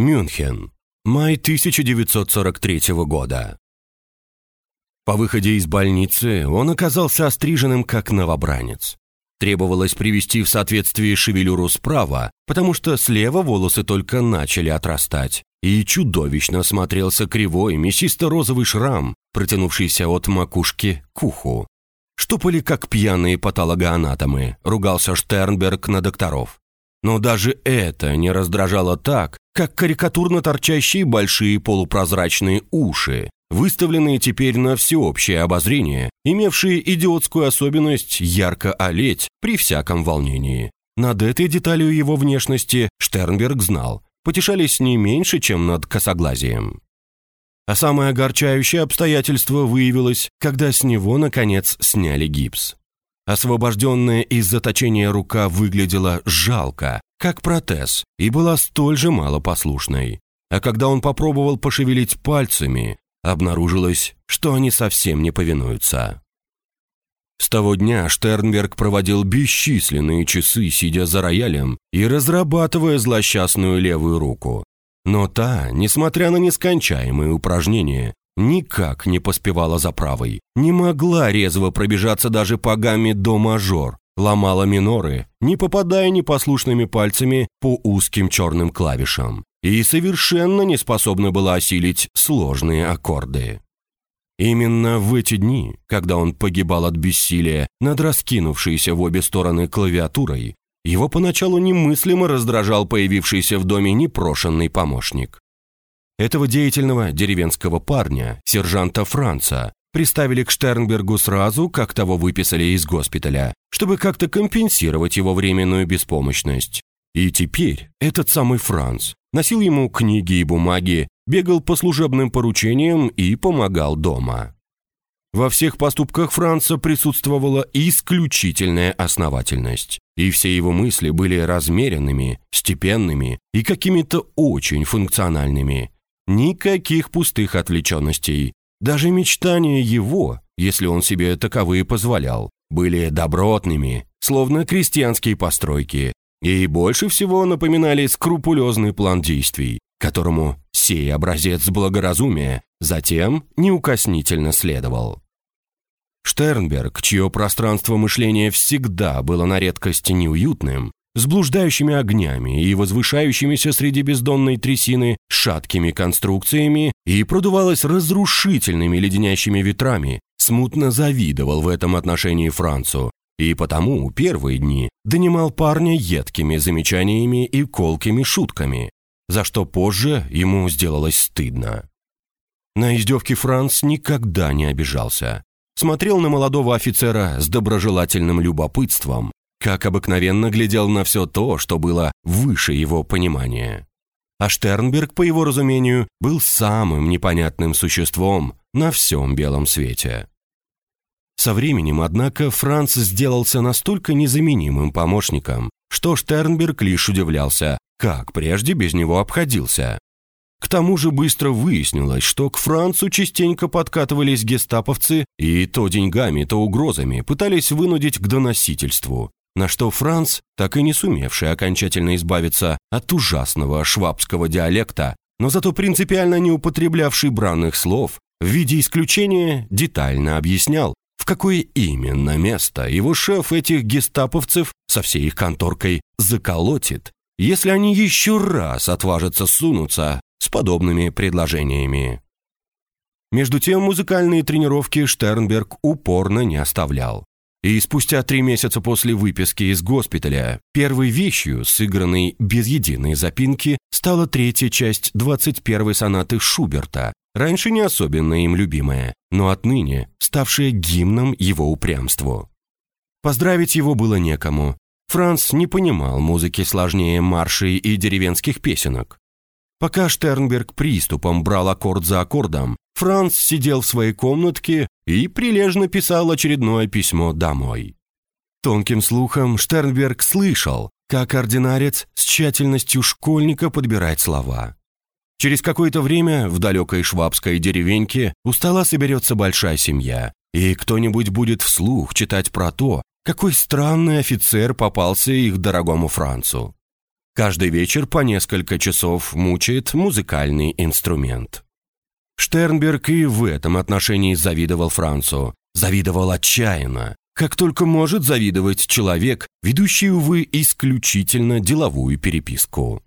Мюнхен. Май 1943 года. По выходе из больницы он оказался остриженным как новобранец. Требовалось привести в соответствие шевелюру справа, потому что слева волосы только начали отрастать, и чудовищно смотрелся кривой мясисто-розовый шрам, протянувшийся от макушки к уху. Штопали как пьяные патологоанатомы, ругался Штернберг на докторов. Но даже это не раздражало так, как карикатурно торчащие большие полупрозрачные уши, выставленные теперь на всеобщее обозрение, имевшие идиотскую особенность ярко олеть при всяком волнении. Над этой деталью его внешности Штернберг знал, потешались не меньше, чем над косоглазием. А самое огорчающее обстоятельство выявилось, когда с него, наконец, сняли гипс. Освобожденная из заточения рука выглядела жалко, как протез, и была столь же малопослушной. А когда он попробовал пошевелить пальцами, обнаружилось, что они совсем не повинуются. С того дня Штернберг проводил бесчисленные часы, сидя за роялем и разрабатывая злосчастную левую руку. Но та, несмотря на нескончаемые упражнения, никак не поспевала за правой, не могла резво пробежаться даже по гамме до мажор, ломала миноры, не попадая непослушными пальцами по узким черным клавишам и совершенно не способна была осилить сложные аккорды. Именно в эти дни, когда он погибал от бессилия над раскинувшейся в обе стороны клавиатурой, его поначалу немыслимо раздражал появившийся в доме непрошенный помощник. Этого деятельного деревенского парня, сержанта Франца, приставили к Штернбергу сразу, как того выписали из госпиталя, чтобы как-то компенсировать его временную беспомощность. И теперь этот самый Франц носил ему книги и бумаги, бегал по служебным поручениям и помогал дома. Во всех поступках Франца присутствовала исключительная основательность, и все его мысли были размеренными, степенными и какими-то очень функциональными. Никаких пустых отвлеченностей. Даже мечтания его, если он себе таковые позволял, были добротными, словно крестьянские постройки, и больше всего напоминали скрупулезный план действий, которому сей образец благоразумия затем неукоснительно следовал. Штернберг, чье пространство мышления всегда было на редкость неуютным, с блуждающими огнями и возвышающимися среди бездонной трясины шаткими конструкциями и продувалось разрушительными леденящими ветрами, смутно завидовал в этом отношении Францу, и потому первые дни донимал парня едкими замечаниями и колкими шутками, за что позже ему сделалось стыдно. На издевки Франц никогда не обижался. Смотрел на молодого офицера с доброжелательным любопытством, как обыкновенно глядел на все то, что было выше его понимания. А Штернберг, по его разумению, был самым непонятным существом на всем белом свете. Со временем, однако, Франц сделался настолько незаменимым помощником, что Штернберг лишь удивлялся, как прежде без него обходился. К тому же быстро выяснилось, что к Францу частенько подкатывались гестаповцы и то деньгами, то угрозами пытались вынудить к доносительству, на что Франц, так и не сумевший окончательно избавиться от ужасного швабского диалекта, но зато принципиально не употреблявший бранных слов, в виде исключения детально объяснял, в какое именно место его шеф этих гестаповцев со всей их конторкой заколотит, если они еще раз отважатся сунуться с подобными предложениями. Между тем музыкальные тренировки Штернберг упорно не оставлял. И спустя три месяца после выписки из госпиталя первой вещью, сыгранной без единой запинки, стала третья часть 21-й сонаты Шуберта, раньше не особенно им любимая, но отныне ставшая гимном его упрямству. Поздравить его было некому. Франц не понимал музыки сложнее маршей и деревенских песенок. Пока Штернберг приступом брал аккорд за аккордом, Франц сидел в своей комнатке и прилежно писал очередное письмо домой. Тонким слухом Штернберг слышал, как ординарец с тщательностью школьника подбирает слова. Через какое-то время в далекой швабской деревеньке у стола соберется большая семья, и кто-нибудь будет вслух читать про то, какой странный офицер попался их дорогому Францу. Каждый вечер по несколько часов мучает музыкальный инструмент. Штернберг и в этом отношении завидовал Францу. Завидовал отчаянно, как только может завидовать человек, ведущий, увы, исключительно деловую переписку.